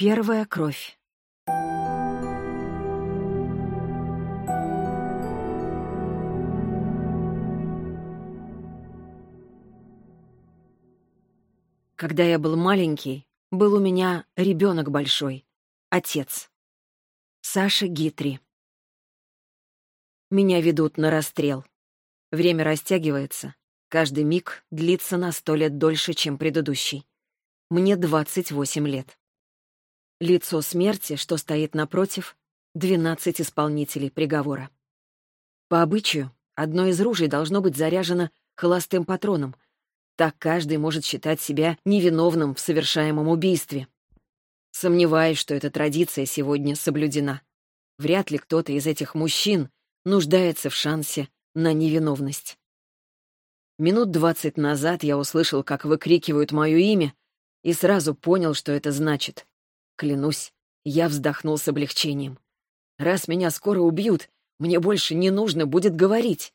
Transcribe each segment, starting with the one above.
Первая кровь. Когда я был маленький, был у меня ребенок большой, отец. Саша Гитри. Меня ведут на расстрел. Время растягивается. Каждый миг длится на сто лет дольше, чем предыдущий. Мне 28 лет. Лицо смерти, что стоит напротив, 12 исполнителей приговора. По обычаю, одно из ружей должно быть заряжено холостым патроном — так каждый может считать себя невиновным в совершаемом убийстве. Сомневаюсь, что эта традиция сегодня соблюдена. Вряд ли кто-то из этих мужчин нуждается в шансе на невиновность. Минут двадцать назад я услышал, как выкрикивают мое имя, и сразу понял, что это значит. Клянусь, я вздохнул с облегчением. Раз меня скоро убьют, мне больше не нужно будет говорить.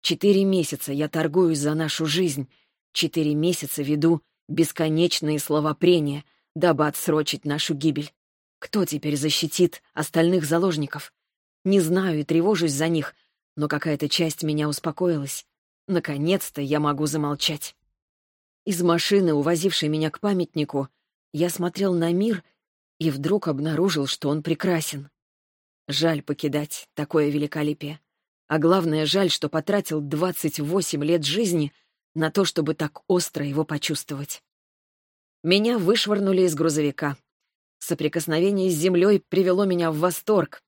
Четыре месяца я торгуюсь за нашу жизнь, Четыре месяца веду бесконечные словопрения, дабы отсрочить нашу гибель. Кто теперь защитит остальных заложников? Не знаю и тревожусь за них, но какая-то часть меня успокоилась. Наконец-то я могу замолчать. Из машины, увозившей меня к памятнику, я смотрел на мир и вдруг обнаружил, что он прекрасен. Жаль покидать такое великолепие. А главное, жаль, что потратил 28 лет жизни — на то, чтобы так остро его почувствовать. Меня вышвырнули из грузовика. Соприкосновение с землей привело меня в восторг.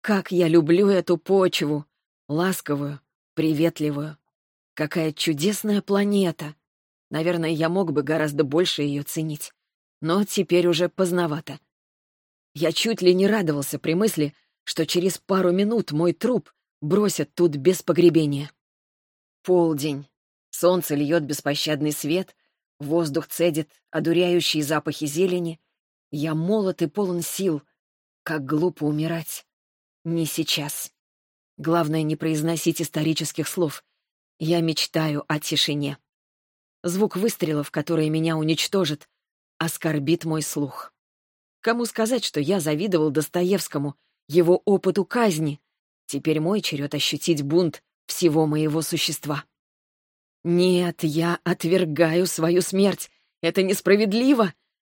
Как я люблю эту почву! Ласковую, приветливую. Какая чудесная планета! Наверное, я мог бы гораздо больше ее ценить. Но теперь уже поздновато. Я чуть ли не радовался при мысли, что через пару минут мой труп бросят тут без погребения. Полдень. Солнце льет беспощадный свет, воздух цедит одуряющие запахи зелени. Я молод и полон сил. Как глупо умирать. Не сейчас. Главное, не произносить исторических слов. Я мечтаю о тишине. Звук выстрелов, которые меня уничтожат, оскорбит мой слух. Кому сказать, что я завидовал Достоевскому, его опыту казни? Теперь мой черед ощутить бунт всего моего существа. «Нет, я отвергаю свою смерть. Это несправедливо.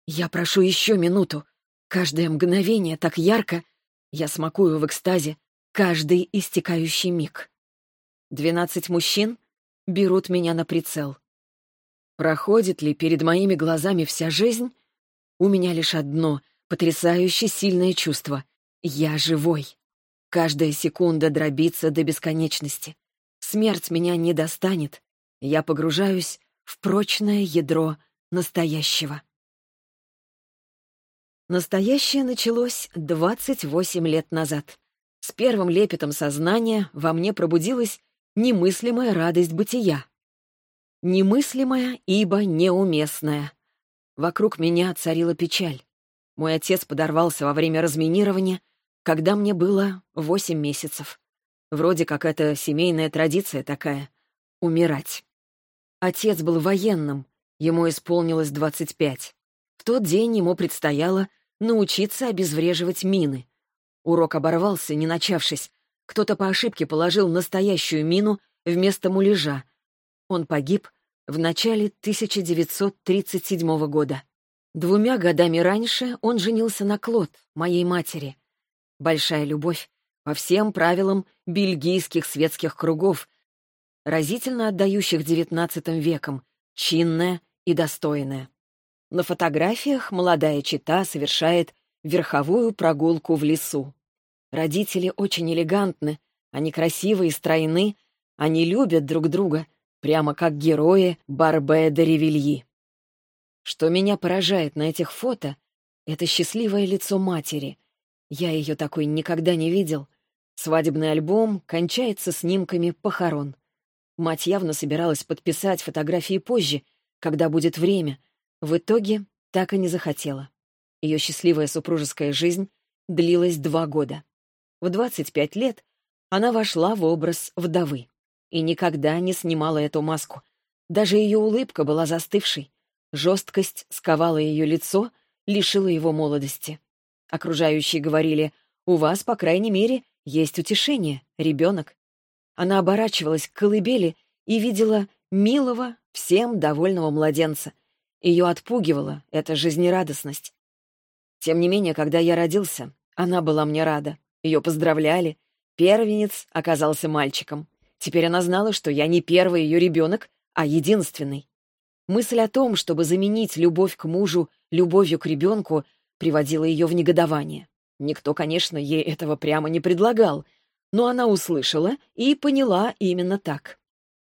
Я прошу еще минуту. Каждое мгновение так ярко. Я смакую в экстазе каждый истекающий миг. Двенадцать мужчин берут меня на прицел. Проходит ли перед моими глазами вся жизнь? У меня лишь одно потрясающе сильное чувство. Я живой. Каждая секунда дробится до бесконечности. Смерть меня не достанет, я погружаюсь в прочное ядро настоящего. Настоящее началось 28 лет назад. С первым лепетом сознания во мне пробудилась немыслимая радость бытия. Немыслимая, ибо неуместная. Вокруг меня царила печаль. Мой отец подорвался во время разминирования, когда мне было восемь месяцев. Вроде как это семейная традиция такая — умирать. Отец был военным, ему исполнилось 25. В тот день ему предстояло научиться обезвреживать мины. Урок оборвался, не начавшись. Кто-то по ошибке положил настоящую мину вместо муляжа. Он погиб в начале 1937 года. Двумя годами раньше он женился на Клод, моей матери. Большая любовь по всем правилам бельгийских светских кругов, разительно отдающих XIX веком, чинная и достойная. На фотографиях молодая чита совершает верховую прогулку в лесу. Родители очень элегантны, они красивы и стройны, они любят друг друга, прямо как герои Барбе де Ревильи. Что меня поражает на этих фото, это счастливое лицо матери. Я ее такой никогда не видел. Свадебный альбом кончается снимками похорон. Мать явно собиралась подписать фотографии позже, когда будет время. В итоге так и не захотела. Ее счастливая супружеская жизнь длилась два года. В 25 лет она вошла в образ вдовы и никогда не снимала эту маску. Даже ее улыбка была застывшей. Жесткость сковала ее лицо, лишила его молодости. Окружающие говорили, «У вас, по крайней мере, есть утешение, ребенок». Она оборачивалась к колыбели и видела милого, всем довольного младенца. Ее отпугивала эта жизнерадостность. Тем не менее, когда я родился, она была мне рада. Ее поздравляли. Первенец оказался мальчиком. Теперь она знала, что я не первый ее ребенок, а единственный. Мысль о том, чтобы заменить любовь к мужу любовью к ребенку, приводила ее в негодование. Никто, конечно, ей этого прямо не предлагал, но она услышала и поняла именно так.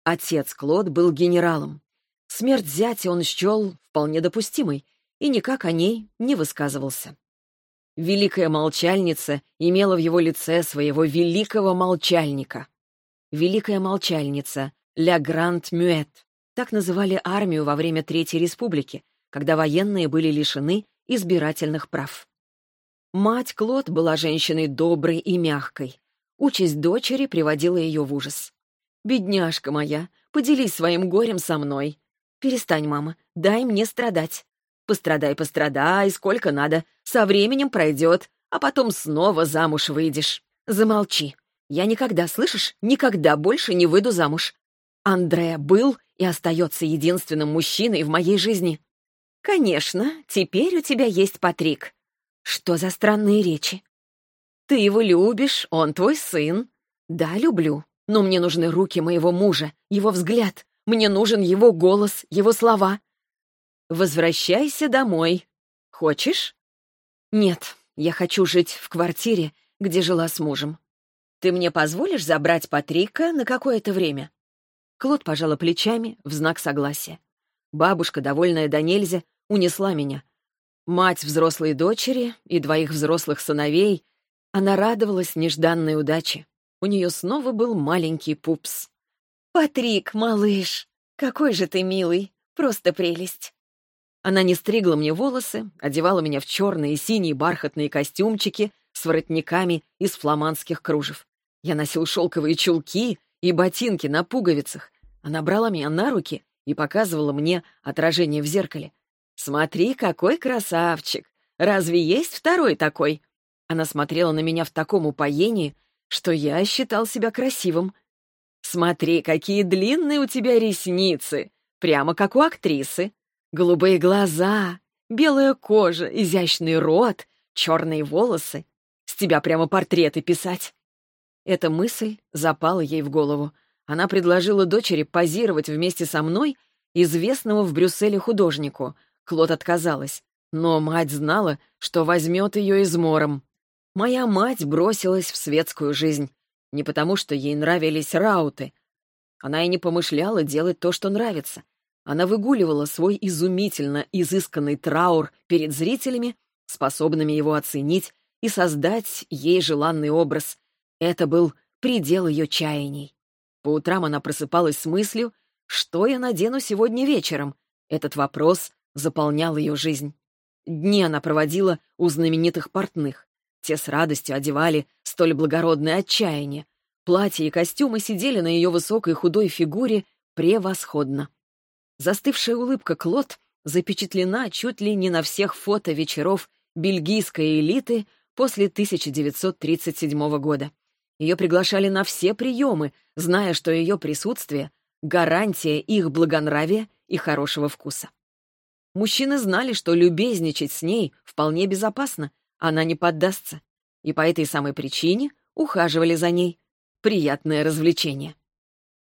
Отец Клод был генералом. Смерть зятя он счел вполне допустимой и никак о ней не высказывался. Великая молчальница имела в его лице своего великого молчальника. Великая молчальница, Ля Гранд Мюэт. Так называли армию во время Третьей Республики, когда военные были лишены избирательных прав. Мать Клод была женщиной доброй и мягкой. Участь дочери приводила ее в ужас. «Бедняжка моя, поделись своим горем со мной. Перестань, мама, дай мне страдать. Пострадай, пострадай, сколько надо. Со временем пройдет, а потом снова замуж выйдешь. Замолчи. Я никогда, слышишь, никогда больше не выйду замуж. Андре был и остается единственным мужчиной в моей жизни. Конечно, теперь у тебя есть Патрик. Что за странные речи? Ты его любишь, он твой сын. Да, люблю, но мне нужны руки моего мужа, его взгляд. Мне нужен его голос, его слова. Возвращайся домой. Хочешь? Нет, я хочу жить в квартире, где жила с мужем. Ты мне позволишь забрать Патрика на какое-то время? Клод пожала плечами в знак согласия. Бабушка, довольная до нельзя, унесла меня. Мать взрослой дочери и двоих взрослых сыновей, она радовалась нежданной удаче. У нее снова был маленький пупс. «Патрик, малыш, какой же ты милый, просто прелесть!» Она не стригла мне волосы, одевала меня в черные и синие бархатные костюмчики с воротниками из фламандских кружев. Я носил шелковые чулки и ботинки на пуговицах. Она брала меня на руки и показывала мне отражение в зеркале. «Смотри, какой красавчик! Разве есть второй такой?» Она смотрела на меня в таком упоении, что я считал себя красивым. «Смотри, какие длинные у тебя ресницы! Прямо как у актрисы!» Голубые глаза, белая кожа, изящный рот, черные волосы. С тебя прямо портреты писать. Эта мысль запала ей в голову. Она предложила дочери позировать вместе со мной известному в Брюсселе художнику. Клод отказалась, но мать знала, что возьмет ее измором. Моя мать бросилась в светскую жизнь. Не потому, что ей нравились рауты. Она и не помышляла делать то, что нравится. Она выгуливала свой изумительно изысканный траур перед зрителями, способными его оценить и создать ей желанный образ. Это был предел ее чаяний. По утрам она просыпалась с мыслью, что я надену сегодня вечером. Этот вопрос заполнял ее жизнь. Дни она проводила у знаменитых портных. Те с радостью одевали столь благородное отчаяние. Платья и костюмы сидели на ее высокой худой фигуре превосходно. Застывшая улыбка Клод запечатлена чуть ли не на всех фото вечеров бельгийской элиты после 1937 года. Ее приглашали на все приемы, зная, что ее присутствие — гарантия их благонравия и хорошего вкуса. Мужчины знали, что любезничать с ней вполне безопасно, она не поддастся, и по этой самой причине ухаживали за ней. Приятное развлечение.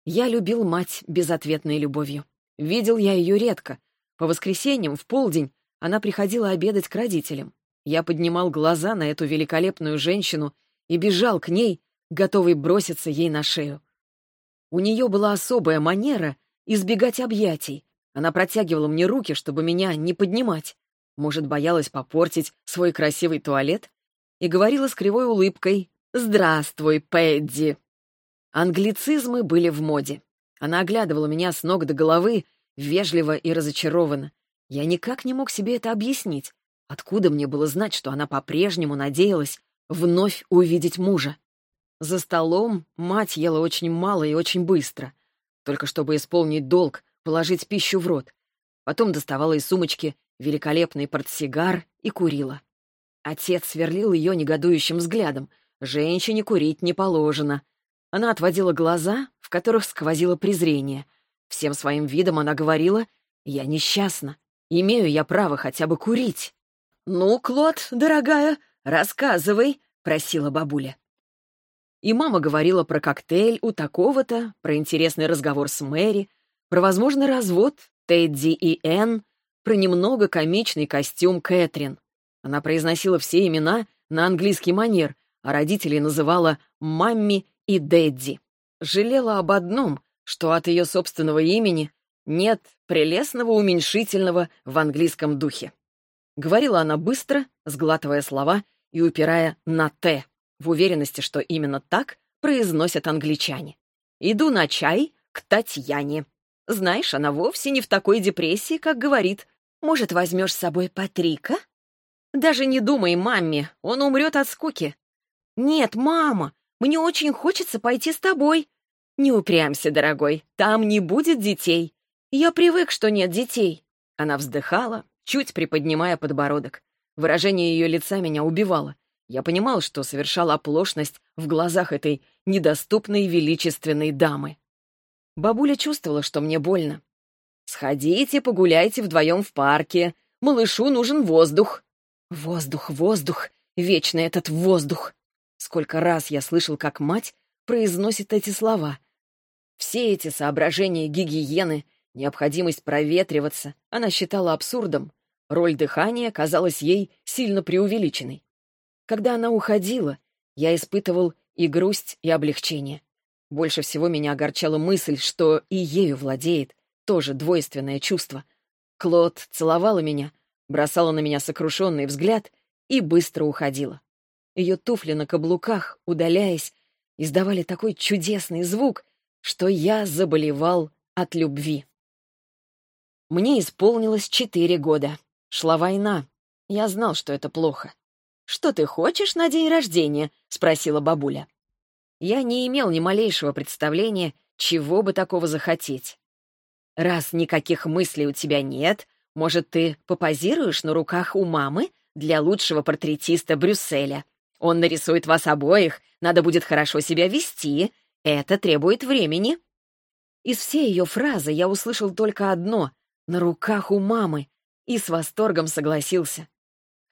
Я любил мать безответной любовью. Видел я ее редко. По воскресеньям, в полдень, она приходила обедать к родителям. Я поднимал глаза на эту великолепную женщину и бежал к ней, готовый броситься ей на шею. У нее была особая манера избегать объятий. Она протягивала мне руки, чтобы меня не поднимать. Может, боялась попортить свой красивый туалет? И говорила с кривой улыбкой «Здравствуй, Пэдди!». Англицизмы были в моде. Она оглядывала меня с ног до головы, вежливо и разочарованно. Я никак не мог себе это объяснить. Откуда мне было знать, что она по-прежнему надеялась вновь увидеть мужа? За столом мать ела очень мало и очень быстро, только чтобы исполнить долг, положить пищу в рот. Потом доставала из сумочки великолепный портсигар и курила. Отец сверлил ее негодующим взглядом. Женщине курить не положено. Она отводила глаза, в которых сквозило презрение. Всем своим видом она говорила, «Я несчастна. Имею я право хотя бы курить». «Ну, Клод, дорогая, рассказывай», — просила бабуля. И мама говорила про коктейль у такого-то, про интересный разговор с Мэри, про возможный развод Тедди и Энн, про немного комичный костюм Кэтрин. Она произносила все имена на английский манер, а родителей называла «мамми» и «дэдди». Жалела об одном, что от ее собственного имени нет прелестного уменьшительного в английском духе. Говорила она быстро, сглатывая слова и упирая на «т», в уверенности, что именно так произносят англичане. «Иду на чай к Татьяне». Знаешь, она вовсе не в такой депрессии, как говорит. Может, возьмешь с собой Патрика? Даже не думай, мамме, он умрет от скуки. Нет, мама, мне очень хочется пойти с тобой. Не упрямься, дорогой, там не будет детей. Я привык, что нет детей. Она вздыхала, чуть приподнимая подбородок. Выражение ее лица меня убивало. Я понимал, что совершал оплошность в глазах этой недоступной величественной дамы. Бабуля чувствовала, что мне больно. «Сходите, погуляйте вдвоем в парке. Малышу нужен воздух». «Воздух, воздух, вечно этот воздух». Сколько раз я слышал, как мать произносит эти слова. Все эти соображения гигиены, необходимость проветриваться, она считала абсурдом. Роль дыхания казалась ей сильно преувеличенной. Когда она уходила, я испытывал и грусть, и облегчение. Больше всего меня огорчала мысль, что и ею владеет тоже двойственное чувство. Клод целовала меня, бросала на меня сокрушенный взгляд и быстро уходила. Ее туфли на каблуках, удаляясь, издавали такой чудесный звук, что я заболевал от любви. Мне исполнилось четыре года. Шла война. Я знал, что это плохо. «Что ты хочешь на день рождения?» — спросила бабуля. Я не имел ни малейшего представления, чего бы такого захотеть. «Раз никаких мыслей у тебя нет, может, ты попозируешь на руках у мамы для лучшего портретиста Брюсселя? Он нарисует вас обоих, надо будет хорошо себя вести. Это требует времени». Из всей ее фразы я услышал только одно — «на руках у мамы», и с восторгом согласился.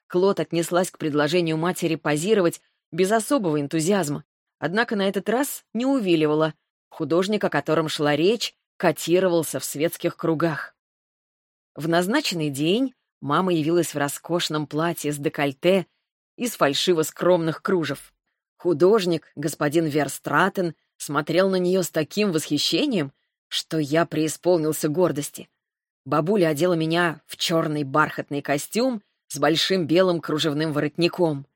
Клод отнеслась к предложению матери позировать без особого энтузиазма, однако на этот раз не увиливала. Художник, о котором шла речь, котировался в светских кругах. В назначенный день мама явилась в роскошном платье с декольте из фальшиво-скромных кружев. Художник, господин Верстратен, смотрел на нее с таким восхищением, что я преисполнился гордости. Бабуля одела меня в черный бархатный костюм с большим белым кружевным воротником.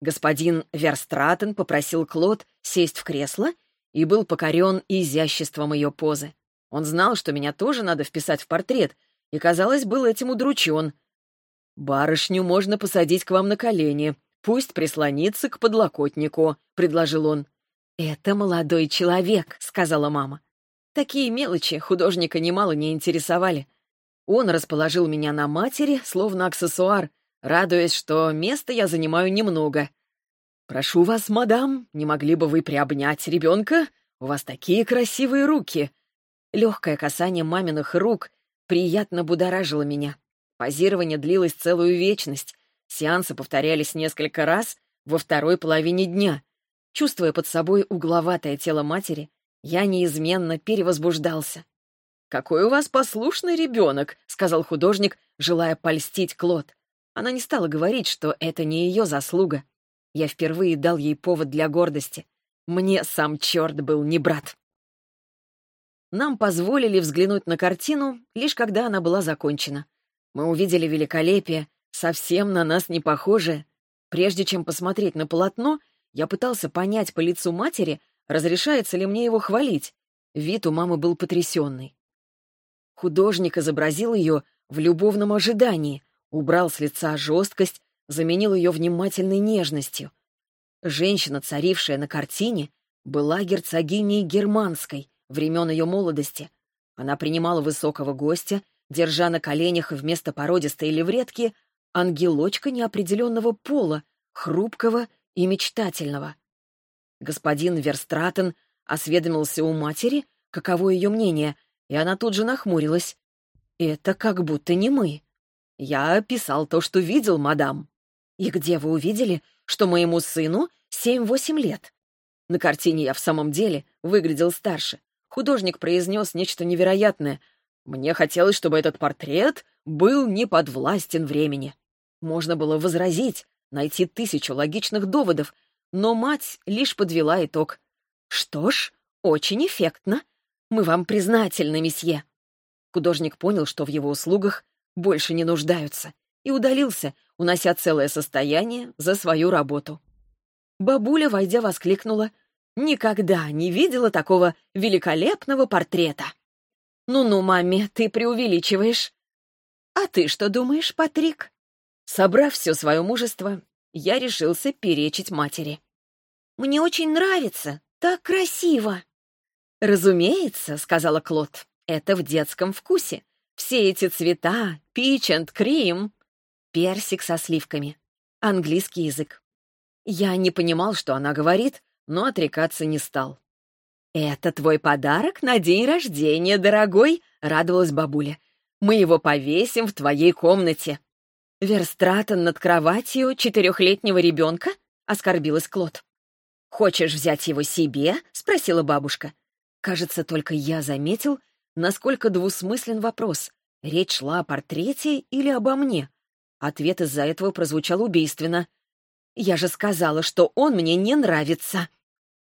Господин Верстратен попросил Клод сесть в кресло и был покорен изяществом ее позы. Он знал, что меня тоже надо вписать в портрет, и, казалось, был этим удручен. «Барышню можно посадить к вам на колени. Пусть прислонится к подлокотнику», — предложил он. «Это молодой человек», — сказала мама. Такие мелочи художника немало не интересовали. Он расположил меня на матери, словно аксессуар, радуясь, что места я занимаю немного. «Прошу вас, мадам, не могли бы вы приобнять ребенка? У вас такие красивые руки!» Легкое касание маминых рук приятно будоражило меня. Позирование длилось целую вечность. Сеансы повторялись несколько раз во второй половине дня. Чувствуя под собой угловатое тело матери, я неизменно перевозбуждался. «Какой у вас послушный ребенок», — сказал художник, желая польстить Клод. Она не стала говорить, что это не ее заслуга. Я впервые дал ей повод для гордости. Мне сам черт был не брат. Нам позволили взглянуть на картину, лишь когда она была закончена. Мы увидели великолепие, совсем на нас не похожее. Прежде чем посмотреть на полотно, я пытался понять по лицу матери, разрешается ли мне его хвалить. Вид у мамы был потрясенный. Художник изобразил ее в любовном ожидании, убрал с лица жесткость, заменил ее внимательной нежностью. Женщина, царившая на картине, была герцогиней германской, времен ее молодости. Она принимала высокого гостя, держа на коленях вместо породистой левретки ангелочка неопределенного пола, хрупкого и мечтательного. Господин Верстратен осведомился у матери, каково ее мнение, и она тут же нахмурилась. «Это как будто не мы». «Я описал то, что видел, мадам». «И где вы увидели, что моему сыну семь-восемь лет?» На картине я в самом деле выглядел старше. Художник произнес нечто невероятное. Мне хотелось, чтобы этот портрет был не подвластен времени. Можно было возразить, найти тысячу логичных доводов, но мать лишь подвела итог. «Что ж, очень эффектно. Мы вам признательны, месье». Художник понял, что в его услугах больше не нуждаются, и удалился, унося целое состояние за свою работу. Бабуля, войдя, воскликнула. «Никогда не видела такого великолепного портрета!» «Ну-ну, маме, ты преувеличиваешь». «А ты что думаешь, Патрик?» Собрав все свое мужество, я решился перечить матери. «Мне очень нравится, так красиво!» «Разумеется», — сказала Клод, — «это в детском вкусе. Все эти цвета, пич and крем, персик со сливками, английский язык». Я не понимал, что она говорит, но отрекаться не стал. «Это твой подарок на день рождения, дорогой», — радовалась бабуля. «Мы его повесим в твоей комнате». «Верстратон над кроватью четырехлетнего ребенка?» — оскорбилась Клод. «Хочешь взять его себе?» — спросила бабушка. Кажется, только я заметил, насколько двусмыслен вопрос. Речь шла о портрете или обо мне? Ответ из-за этого прозвучал убийственно. «Я же сказала, что он мне не нравится».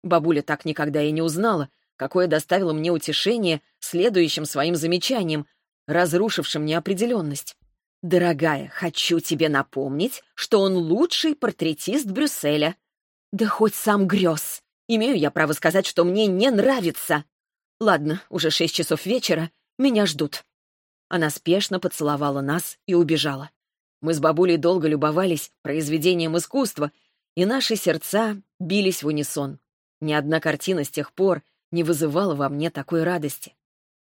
Бабуля так никогда и не узнала, какое доставило мне утешение следующим своим замечанием, разрушившим неопределенность. «Дорогая, хочу тебе напомнить, что он лучший портретист Брюсселя». «Да хоть сам грез. Имею я право сказать, что мне не нравится». «Ладно, уже шесть часов вечера, меня ждут». Она спешно поцеловала нас и убежала. Мы с бабулей долго любовались произведением искусства, и наши сердца бились в унисон. Ни одна картина с тех пор не вызывала во мне такой радости.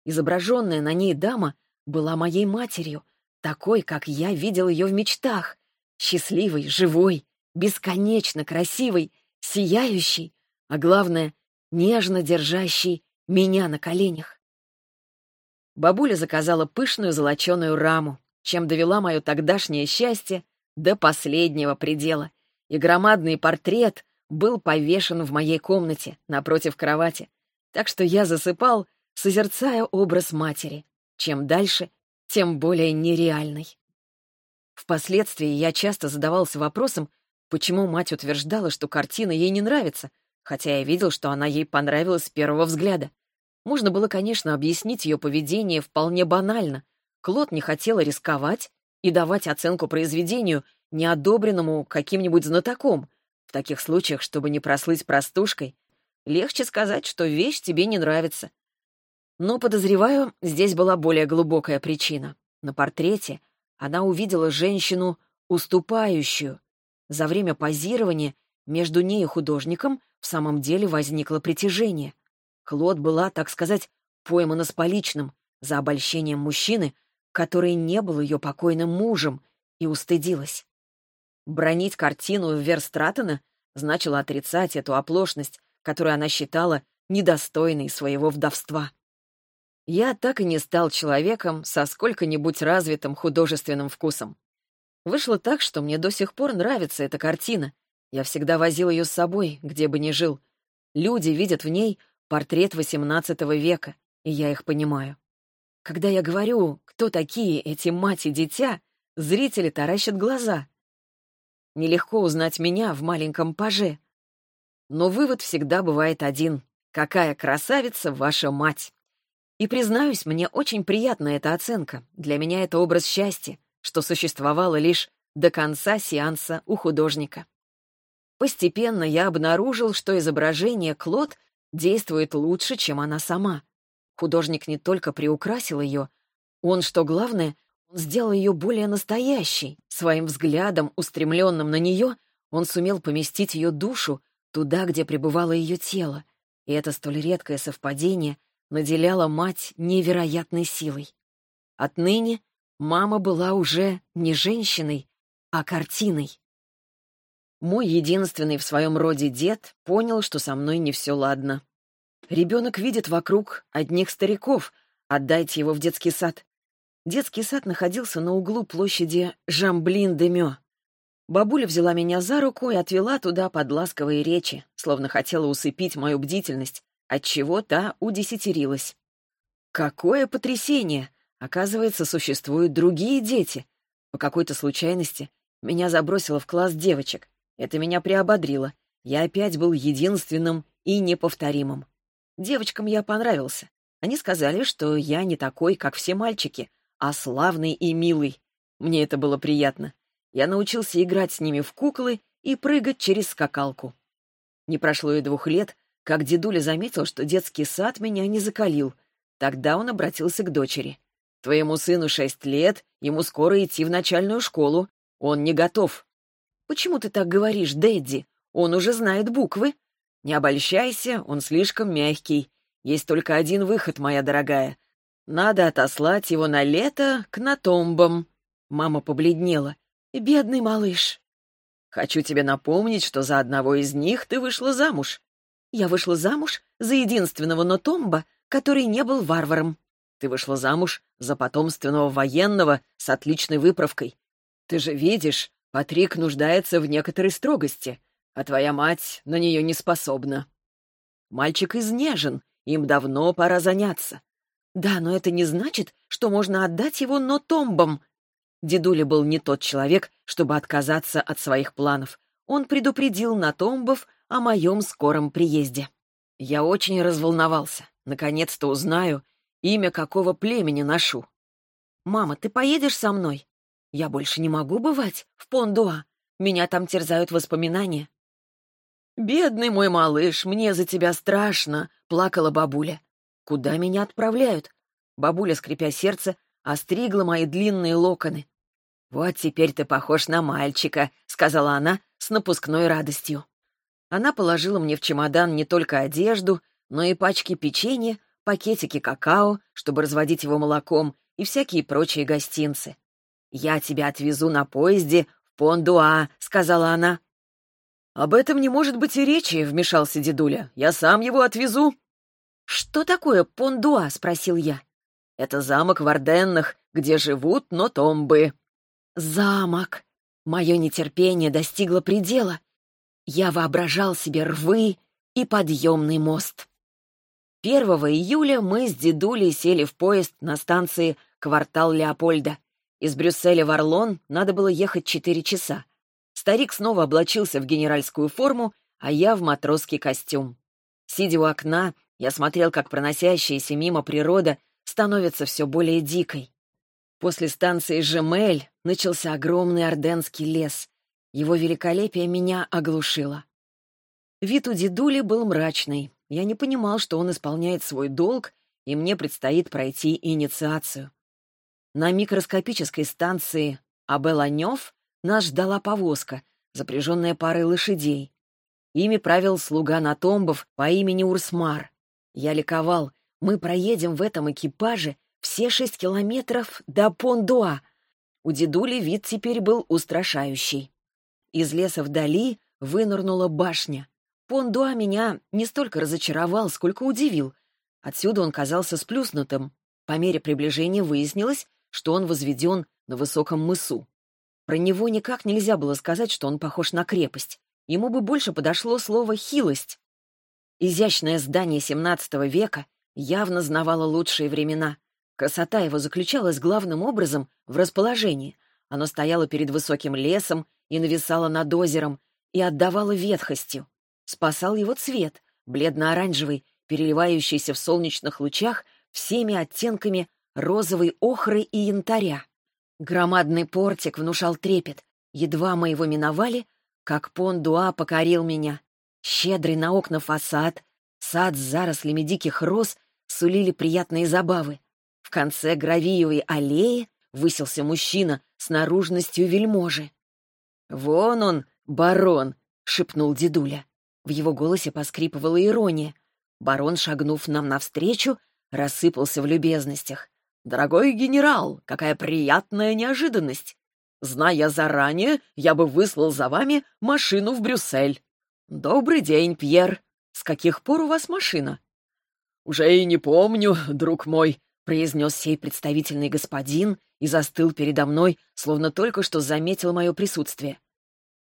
Изображенная на ней дама была моей матерью, такой, как я видел ее в мечтах. Счастливой, живой, бесконечно красивой, сияющей, а главное, нежно держащей меня на коленях. Бабуля заказала пышную золоченую раму, чем довела мое тогдашнее счастье до последнего предела, и громадный портрет был повешен в моей комнате напротив кровати, так что я засыпал, созерцая образ матери. Чем дальше, тем более нереальной. Впоследствии я часто задавался вопросом, почему мать утверждала, что картина ей не нравится, хотя я видел, что она ей понравилась с первого взгляда. Можно было, конечно, объяснить ее поведение вполне банально. Клод не хотела рисковать и давать оценку произведению, неодобренному каким-нибудь знатоком. В таких случаях, чтобы не прослыть простушкой, легче сказать, что вещь тебе не нравится, но, подозреваю, здесь была более глубокая причина. На портрете она увидела женщину уступающую. За время позирования между ней и художником в самом деле возникло притяжение. Клод была, так сказать, поймана с поличным за обольщением мужчины, который не был ее покойным мужем, и устыдилась. Бронить картину Верстратена значило отрицать эту оплошность, которую она считала недостойной своего вдовства. Я так и не стал человеком со сколько-нибудь развитым художественным вкусом. Вышло так, что мне до сих пор нравится эта картина. Я всегда возил ее с собой, где бы ни жил. Люди видят в ней портрет XVIII века, и я их понимаю. Когда я говорю, кто такие эти мать и дитя, зрители таращат глаза. Нелегко узнать меня в маленьком паже. Но вывод всегда бывает один. Какая красавица ваша мать! И, признаюсь, мне очень приятна эта оценка. Для меня это образ счастья, что существовало лишь до конца сеанса у художника. Постепенно я обнаружил, что изображение Клод действует лучше, чем она сама. Художник не только приукрасил ее, он, что главное, он сделал ее более настоящей. Своим взглядом, устремленным на нее, он сумел поместить ее душу туда, где пребывало ее тело. И это столь редкое совпадение — наделяла мать невероятной силой. Отныне мама была уже не женщиной, а картиной. Мой единственный в своем роде дед понял, что со мной не все ладно. Ребенок видит вокруг одних стариков, отдайте его в детский сад. Детский сад находился на углу площади Жамблин-де-Мё. Бабуля взяла меня за руку и отвела туда под ласковые речи, словно хотела усыпить мою бдительность, отчего та удесятерилась. Какое потрясение! Оказывается, существуют другие дети. По какой-то случайности меня забросило в класс девочек. Это меня приободрило. Я опять был единственным и неповторимым. Девочкам я понравился. Они сказали, что я не такой, как все мальчики, а славный и милый. Мне это было приятно. Я научился играть с ними в куклы и прыгать через скакалку. Не прошло и двух лет, как дедуля заметил, что детский сад меня не закалил. Тогда он обратился к дочери. «Твоему сыну шесть лет, ему скоро идти в начальную школу. Он не готов». «Почему ты так говоришь, Дэдди? Он уже знает буквы». «Не обольщайся, он слишком мягкий. Есть только один выход, моя дорогая. Надо отослать его на лето к натомбам». Мама побледнела. «Бедный малыш». «Хочу тебе напомнить, что за одного из них ты вышла замуж». «Я вышла замуж за единственного Нотомба, который не был варваром». «Ты вышла замуж за потомственного военного с отличной выправкой. Ты же видишь, Патрик нуждается в некоторой строгости, а твоя мать на нее не способна. Мальчик изнежен, им давно пора заняться. Да, но это не значит, что можно отдать его Нотомбам. Дедуля был не тот человек, чтобы отказаться от своих планов. Он предупредил Натомбов о моем скором приезде. Я очень разволновался. Наконец-то узнаю, имя какого племени ношу. «Мама, ты поедешь со мной?» «Я больше не могу бывать в Пондуа. Меня там терзают воспоминания». «Бедный мой малыш, мне за тебя страшно», — плакала бабуля. «Куда меня отправляют?» Бабуля, скрипя сердце, остригла мои длинные локоны. «Вот теперь ты похож на мальчика», — сказала она с напускной радостью. Она положила мне в чемодан не только одежду, но и пачки печенья, пакетики какао, чтобы разводить его молоком, и всякие прочие гостинцы. «Я тебя отвезу на поезде в Пондуа», — сказала она. «Об этом не может быть и речи», — вмешался дедуля. «Я сам его отвезу». «Что такое Пондуа?» — спросил я. «Это замок в Орденнах, где живут нотомбы», Замок! Мое нетерпение достигло предела. Я воображал себе рвы и подъемный мост. 1 июля мы с дедулей сели в поезд на станции «Квартал Леопольда». Из Брюсселя в Орлон надо было ехать четыре часа. Старик снова облачился в генеральскую форму, а я в матросский костюм. Сидя у окна, я смотрел, как проносящаяся мимо природа становится все более дикой. После станции Жемель начался огромный орденский лес. Его великолепие меня оглушило. Вид у дедули был мрачный. Я не понимал, что он исполняет свой долг, и мне предстоит пройти инициацию. На микроскопической станции Абеланев нас ждала повозка, запряженная парой лошадей. Ими правил слуга Натомбов по имени Урсмар. Я ликовал. Мы проедем в этом экипаже все шесть километров до Пондуа. У дедули вид теперь был устрашающий. Из леса вдали вынырнула башня. Пондуа меня не столько разочаровал, сколько удивил. Отсюда он казался сплюснутым. По мере приближения выяснилось, что он возведен на высоком мысу. Про него никак нельзя было сказать, что он похож на крепость. Ему бы больше подошло слово «хилость». Изящное здание XVII века явно знавало лучшие времена. Красота его заключалась главным образом в расположении. Оно стояло перед высоким лесом и нависало над озером, и отдавало ветхостью. Спасал его цвет, бледно-оранжевый, переливающийся в солнечных лучах всеми оттенками розовой охры и янтаря. Громадный портик внушал трепет. Едва мы его миновали, как Пон-Дуа покорил меня. Щедрый на окна фасад, сад с зарослями диких роз сулили приятные забавы конце гравиевой аллеи высился мужчина с наружностью вельможи. «Вон он, барон!» — шепнул дедуля. В его голосе поскрипывала ирония. Барон, шагнув нам навстречу, рассыпался в любезностях. «Дорогой генерал, какая приятная неожиданность! Зная заранее, я бы выслал за вами машину в Брюссель. Добрый день, Пьер. С каких пор у вас машина? Уже и не помню, друг мой, произнес сей представительный господин и застыл передо мной, словно только что заметил мое присутствие.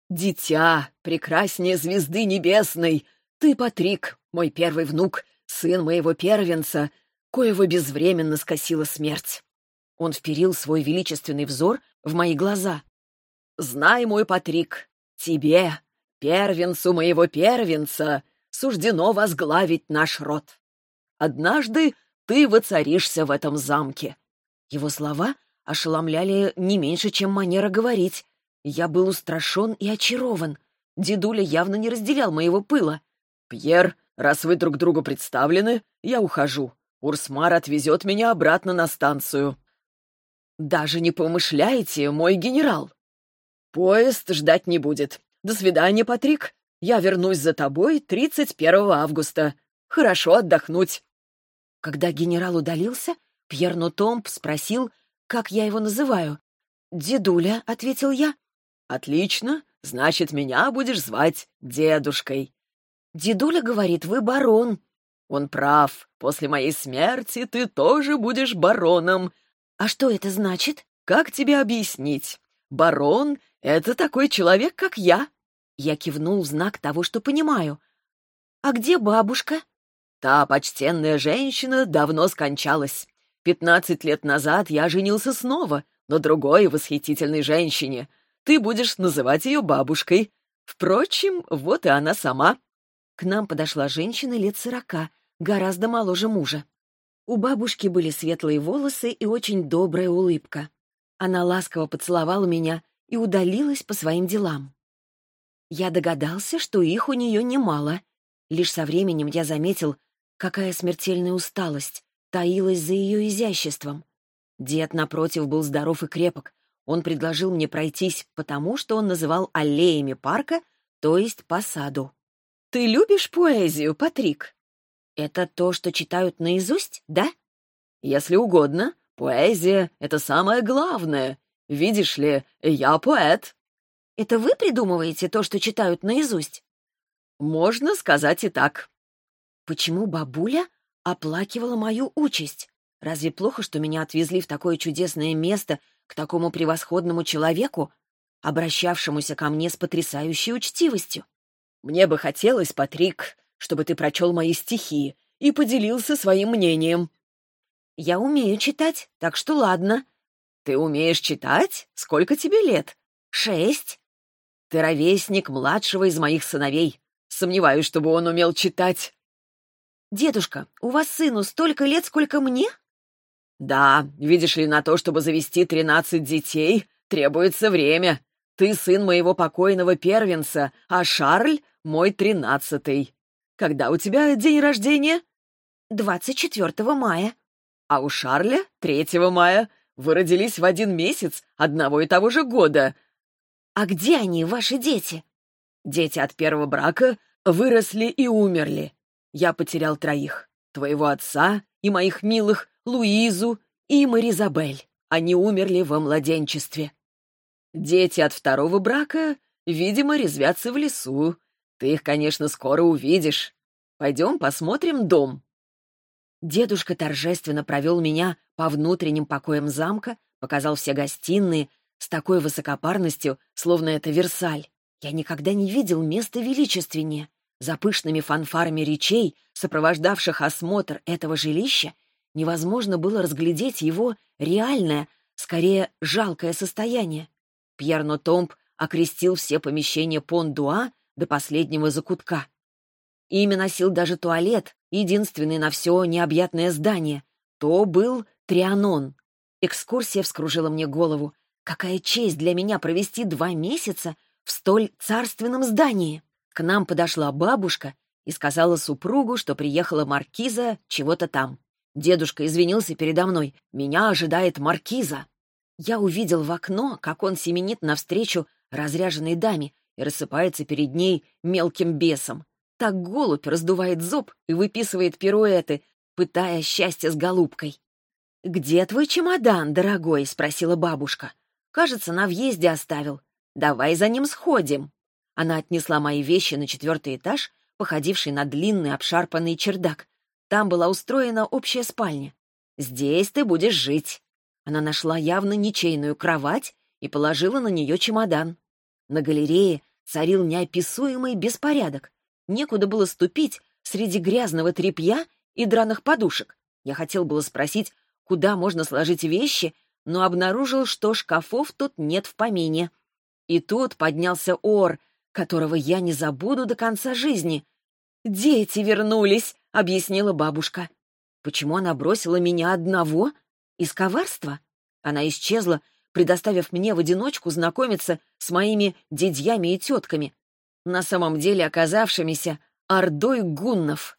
«Дитя, прекраснее звезды небесной! Ты, Патрик, мой первый внук, сын моего первенца, коего безвременно скосила смерть!» Он вперил свой величественный взор в мои глаза. «Знай, мой Патрик, тебе, первенцу моего первенца, суждено возглавить наш род. Однажды ты воцаришься в этом замке». Его слова ошеломляли не меньше, чем манера говорить. Я был устрашен и очарован. Дедуля явно не разделял моего пыла. «Пьер, раз вы друг другу представлены, я ухожу. Урсмар отвезет меня обратно на станцию». «Даже не помышляете, мой генерал?» «Поезд ждать не будет. До свидания, Патрик. Я вернусь за тобой 31 августа. Хорошо отдохнуть». Когда генерал удалился, Пьер Нотомп спросил, как я его называю. «Дедуля», — ответил я. «Отлично, значит, меня будешь звать дедушкой». «Дедуля говорит, вы барон». «Он прав. После моей смерти ты тоже будешь бароном». «А что это значит?» «Как тебе объяснить? Барон — это такой человек, как я». Я кивнул в знак того, что понимаю. «А где бабушка?» «Та почтенная женщина давно скончалась. Пятнадцать лет назад я женился снова, но другой восхитительной женщине. Ты будешь называть ее бабушкой. Впрочем, вот и она сама». К нам подошла женщина лет сорока, гораздо моложе мужа. У бабушки были светлые волосы и очень добрая улыбка. Она ласково поцеловала меня и удалилась по своим делам. Я догадался, что их у нее немало. Лишь со временем я заметил, какая смертельная усталость, таилась за ее изяществом. Дед, напротив, был здоров и крепок. Он предложил мне пройтись потому, что он называл аллеями парка, то есть по саду. «Ты любишь поэзию, Патрик?» «Это то, что читают наизусть, да?» «Если угодно. Поэзия — это самое главное. Видишь ли, я поэт». «Это вы придумываете то, что читают наизусть?» «Можно сказать и так». «Почему бабуля оплакивала мою участь. Разве плохо, что меня отвезли в такое чудесное место к такому превосходному человеку, обращавшемуся ко мне с потрясающей учтивостью? Мне бы хотелось, Патрик, чтобы ты прочел мои стихи и поделился своим мнением. Я умею читать, так что ладно. Ты умеешь читать? Сколько тебе лет? Шесть. Ты ровесник младшего из моих сыновей. Сомневаюсь, чтобы он умел читать. «Дедушка, у вас сыну столько лет, сколько мне?» «Да, видишь ли, на то, чтобы завести тринадцать детей, требуется время. Ты сын моего покойного первенца, а Шарль — мой тринадцатый. Когда у тебя день рождения?» «Двадцать четвертого мая». «А у Шарля — третьего мая. Вы родились в один месяц, одного и того же года». «А где они, ваши дети?» «Дети от первого брака выросли и умерли. Я потерял троих. Твоего отца и моих милых Луизу и Маризабель. Они умерли во младенчестве. Дети от второго брака, видимо, резвятся в лесу. Ты их, конечно, скоро увидишь. Пойдем посмотрим дом». Дедушка торжественно провел меня по внутренним покоям замка, показал все гостиные с такой высокопарностью, словно это Версаль. Я никогда не видел места величественнее. За пышными фанфарами речей, сопровождавших осмотр этого жилища, невозможно было разглядеть его реальное, скорее жалкое состояние. Пьер Нотомб окрестил все помещения Пон-Дуа до последнего закутка. Имя носил даже туалет, единственный на все необъятное здание. То был Трианон. Экскурсия вскружила мне голову. Какая честь для меня провести два месяца в столь царственном здании! К нам подошла бабушка и сказала супругу, что приехала маркиза чего-то там. Дедушка извинился передо мной. «Меня ожидает маркиза». Я увидел в окно, как он семенит навстречу разряженной даме и рассыпается перед ней мелким бесом. Так голубь раздувает зуб и выписывает пируэты, пытая счастье с голубкой. «Где твой чемодан, дорогой?» — спросила бабушка. Кажется, на въезде оставил. Давай за ним сходим». Она отнесла мои вещи на четвертый этаж, походивший на длинный обшарпанный чердак. Там была устроена общая спальня. «Здесь ты будешь жить». Она нашла явно ничейную кровать и положила на нее чемодан. На галерее царил неописуемый беспорядок. Некуда было ступить среди грязного тряпья и драных подушек. Я хотел было спросить, куда можно сложить вещи, но обнаружил, что шкафов тут нет в помине. И тут поднялся ор, которого я не забуду до конца жизни. «Дети вернулись», — объяснила бабушка. Почему она бросила меня одного? Из коварства? Она исчезла, предоставив мне в одиночку знакомиться с моими дядьями и тетками, на самом деле оказавшимися ордой гуннов.